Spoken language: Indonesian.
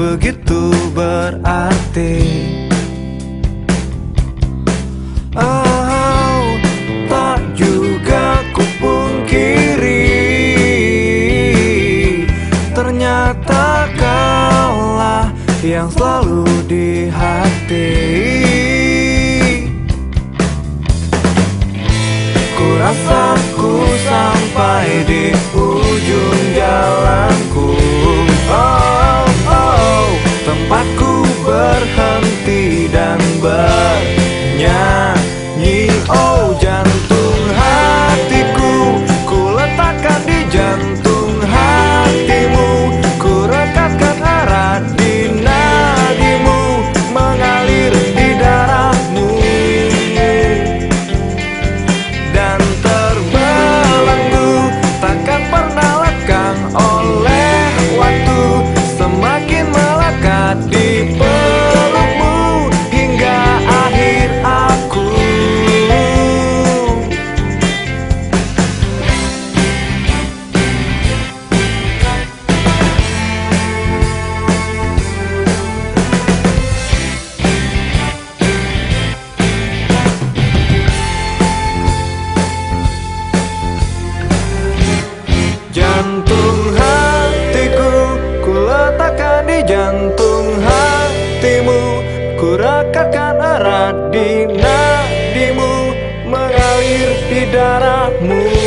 begitu berarti. Oh, tak juga kupungkiri. Ternyata kaulah yang selalu di hati. Ku rasa ku sampai di back jantung hatimu Ku rekatkan erat di nadimu Mengalir di darahmu.